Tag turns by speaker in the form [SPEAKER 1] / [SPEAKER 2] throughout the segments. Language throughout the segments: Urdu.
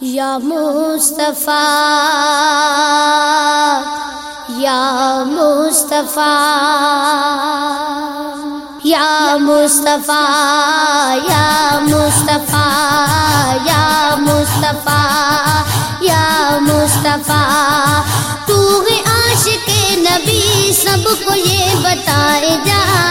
[SPEAKER 1] یا مصطفیٰ یا مصطفیٰ یا مصطفیٰ یا مصطفیٰ یا مصطفیٰ یا مصطفیٰ۔ تو عاشق نبی، سب کو یہ بتائے جا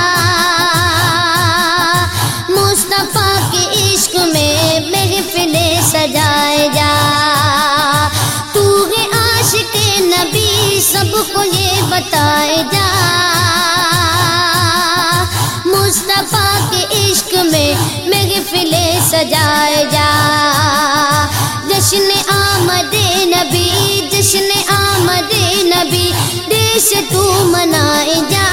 [SPEAKER 1] بتائے جا۔ مصطفیٰ کے عشق میں محفلیں سجائے جا۔ جشن آمد نبی، جشن آمد نبی، دیش تو منائے جا۔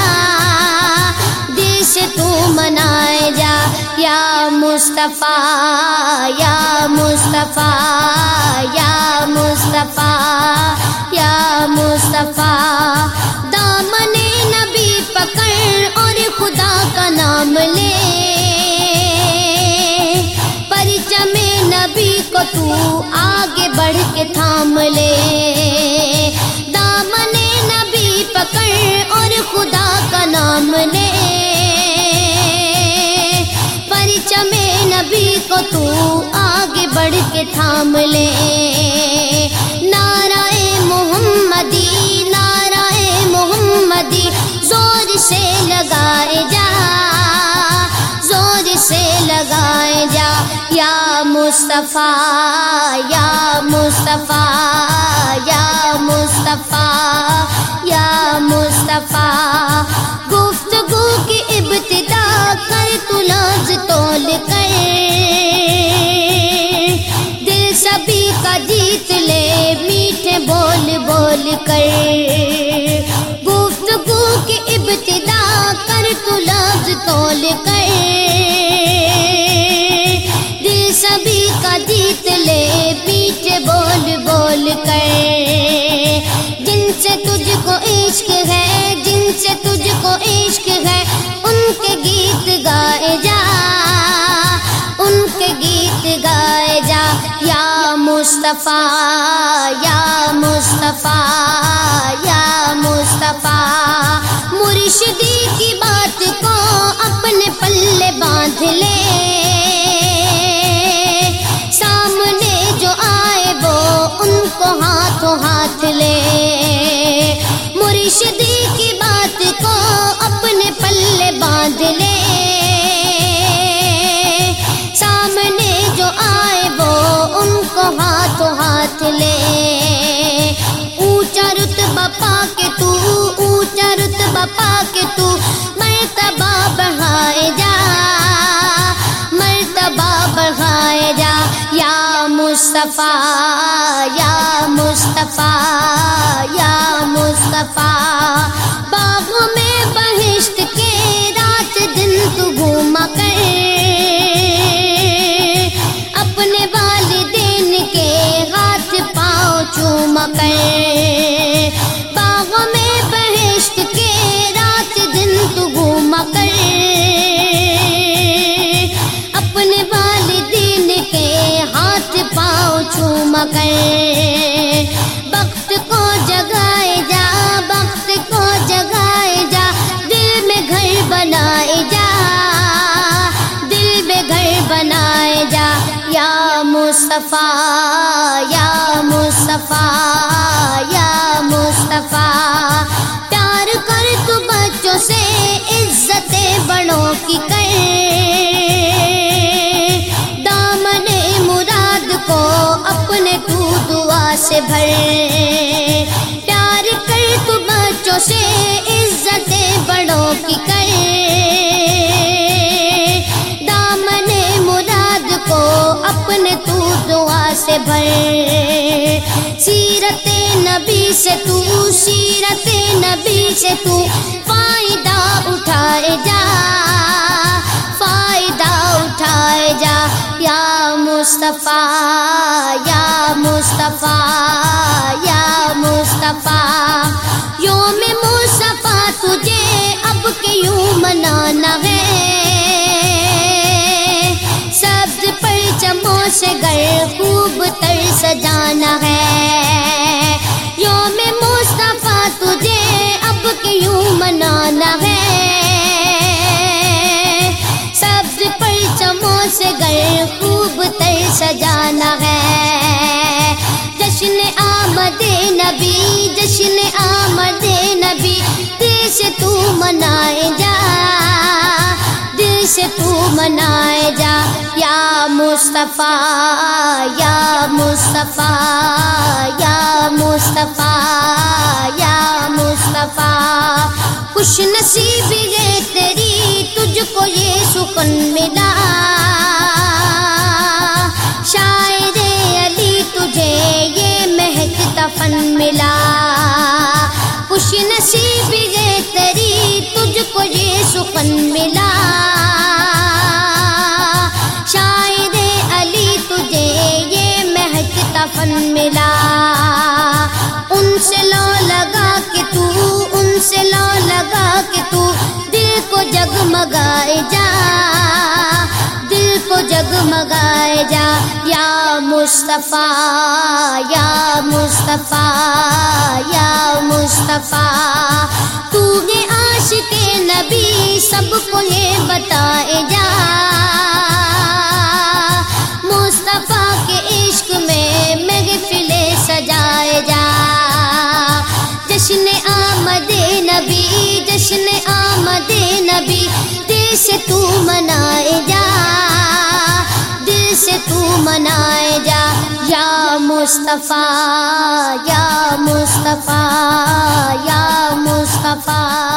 [SPEAKER 1] دیش تو منائے جا۔ یا مصطفیٰ یا مصطفیٰ یا مصطفیٰ یا مصطفیٰ۔ لے پرچم نبی کو تو آگے بڑھ کے تھام لے۔ دامن نبی پکڑ اور خدا کا نام لے۔ پرچم نبی کو تو آگے بڑھ کے تھام لے۔ مصطفیٰ، یا مصطفیٰ یا مصطفیٰ یا مصطفیٰ۔ گفتگو کی ابتدا کر تو لاز تول کر۔ دل سبھی کا جیت لے، میٹھے بول بول کر۔ مصطفیٰ، یا مصطفیٰ یا مصطفیٰ۔ مرشدی کی بات کو اپنے پلے باندھ لے۔ سامنے جو آئے وہ ان کو ہاتھوں ہاتھ لے۔ مرشدی پاک پا تو مرتبہ بڑھائے جا، مرتبہ بڑھائے جا، یا مصطفیٰ یا مصطفیٰ یا مصطفیٰ کر وقت کو جگائے جا وقت کو جگائے جا، دل میں گھر بنائے جا۔ دل میں گھر بنائے جا، یا مصطفیٰ یا مصطفیٰ۔ سے بھر پیار کر تو بچوں سے عزت بڑوں کی کر دامن مراد کو اپنے تو دعا سے بھر سیرت نبی سے تو، سیرت نبی سے تو فائدہ اٹھائے جا۔ فائدہ اٹھائے جا۔ یا مصطفیٰ، یا مصطفیٰ، یا مصطفیٰ۔ یوم مصطفیٰ، تجھے اب کے یوں منانا ہے؟ سے گر خوب تر سجانا ہے۔ یوم مصطفیٰ، تجھے اب کیوں منانا ہے؟ تو منائے جا۔ یا مصطفیٰ یا مصطفیٰ یا مصطفیٰ یا مصطفیٰ۔ خوش نصیب ہے تیری، تجھ کو یہ سکن ملا۔ شاعر علی، تجھے یہ مہکتا فن ملا۔ خوش نصیب ہے تیری، تجھ کو یہ سکن ملا۔ جگمگائے جا، دل کو جگمگائے جا، یا مصطفیٰ یا مصطفیٰ یا مصطفیٰ۔ تو ہے عاشق نبی، سب کو یہ بتائے جا۔ مصطفیٰ یا مصطفیٰ یا مصطفیٰ۔